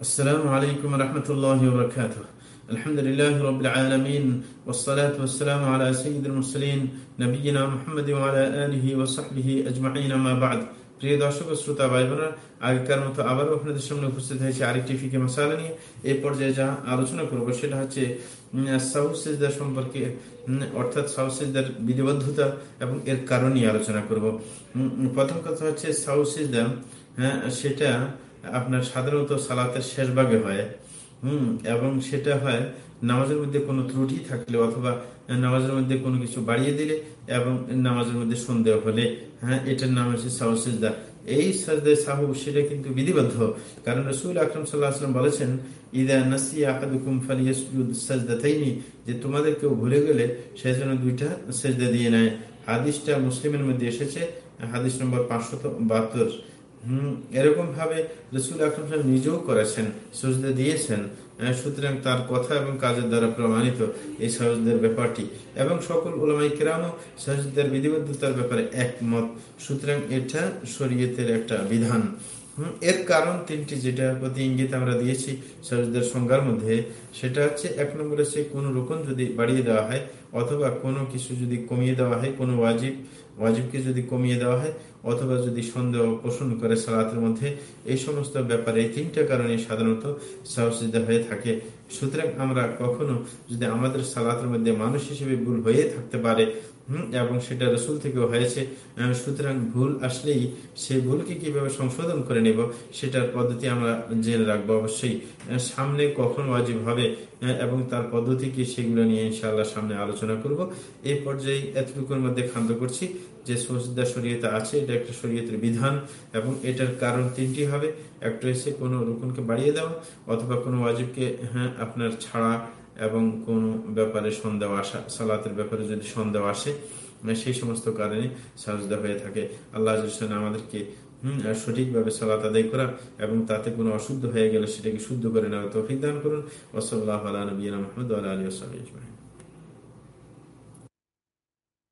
السلام عليكم ورحمة الله وبركاته الحمد لله رب العالمين والصلاة والسلام على سيد المرسلين نبينا محمد وعلى آله وصحبه أجمعين ما بعد প্রিয় দর্শক শ্রোতা ভাই বোনেরা আগেকার মতো আবারও আপনাদের সামনে উপস্থিত হয়েছে আরেকটি ফিকে মশালা নিয়ে এই পর্যায়ে যা আলোচনা করব সেটা হচ্ছে সাউসিজদার সম্পর্কে অর্থাৎ সাউসিজদার বিধিবদ্ধতা এবং এর কারণ নিয়ে আলোচনা করব প্রথম কথা হচ্ছে সাউসিজদা হ্যাঁ সেটা আপনার সাধারণত সালাতের শেষ ভাগে হয়, হুম, এবং সেটা হয় নামাজের মধ্যে কোনো ত্রুটি থাকলে অথবা নামাজের মধ্যে কোনো কিছু বাড়িয়ে দিলে এবং নামাজের মধ্যে সন্দেহ হলে হ্যাঁ এটার নাম হচ্ছে সাহসিজদা এই সাজদে সাহু, সেটা কিন্তু বিধিবদ্ধ। কারণ রসুল আকরম সাল্লাহাম বলেছেন, ইদা নাসিয়া আহাদুকুম ফালিয়াসজুদ সাজদাতাইনি যে তোমাদের কেউ ভুলে গেলে সে যেন দুইটা সেজদা দিয়ে নেয়। হাদিসটা মুসলিমের মধ্যে এসেছে, হাদিস নম্বর পাঁচশত বাহাত্তর। হম এরকম ভাবে রসুল আকরম সাহেব নিজেও করেছেন, সুজদে দিয়েছেন সুতরাং তার কথা এবং কাজের দ্বারা প্রমাণিত এই সহজদের ব্যাপারটি। এবং সকল ওলামাই কেরামও সহজদের বিধিবদ্ধতার ব্যাপারে একমত। সুতরাং এটা শরীয়তের একটা বিধান। এর কারণ তিনটি যেটার প্রতি ইঙ্গিত আমরা দিয়েছি সহজদের সংজ্ঞার মধ্যে, সেটা হচ্ছে এক নম্বরে সে কোনো রকম যদি বাড়িয়ে দেওয়া হয় অথবা কোনো কিছু যদি কমিয়ে দেওয়া হয়, কোনো ওয়াজিব, ওয়াজিবকে যদি কমিয়ে দেওয়া হয় অথবা যদি সন্দেহ পোষণ করে সালাতের মধ্যে, এই সমস্ত ব্যাপারে তিনটা কারণে সাধারণত সাহসিদা হয়ে থাকে। সুতরাং আমরা কখনো যদি আমাদের সালাতের মধ্যে মানুষ হিসেবে ভুল হয়ে থাকতে পারে এবং সেটা রসুল থেকেও হয়েছে সুতরাং ভুল আসলেই সেই ভুলকে কীভাবে সংশোধন করে নেব সেটার পদ্ধতি আমরা জেনে রাখব অবশ্যই। সামনে কখন অজীব হবে এবং তার পদ্ধতি কি সেগুলো নিয়ে ইনশাআল্লাহ সামনে আলোচনা করব। এই পর্যায়ে এতটুকুর মধ্যে খান্ত করছি যে সজদা শরীয়তে আছে, এটা একটা শরীয়তের বিধান, এবং এটার কারণ তিনটি হবে। একটা হচ্ছে কোনো রুকুনকে বাড়িয়ে দেওয়া, অথবা কোনো ওয়াজিবকে হ্যাঁ আপনার ছাড়া এবং কোন ব্যাপারে সন্দেহ আসা, সালাতের ব্যাপারে যদি সন্দেহ আসে সেই সমস্ত কারণে সাজদা হয়ে থাকে। আল্লাহ আমাদেরকে সঠিকভাবে সালাত আদায় করা এবং তাতে কোনো অশুদ্ধ হয়ে গেলে সেটাকে শুদ্ধ করে নেওয়া তৌফিক দান করুন। ওসল্লাহ আলী নবীনা আলী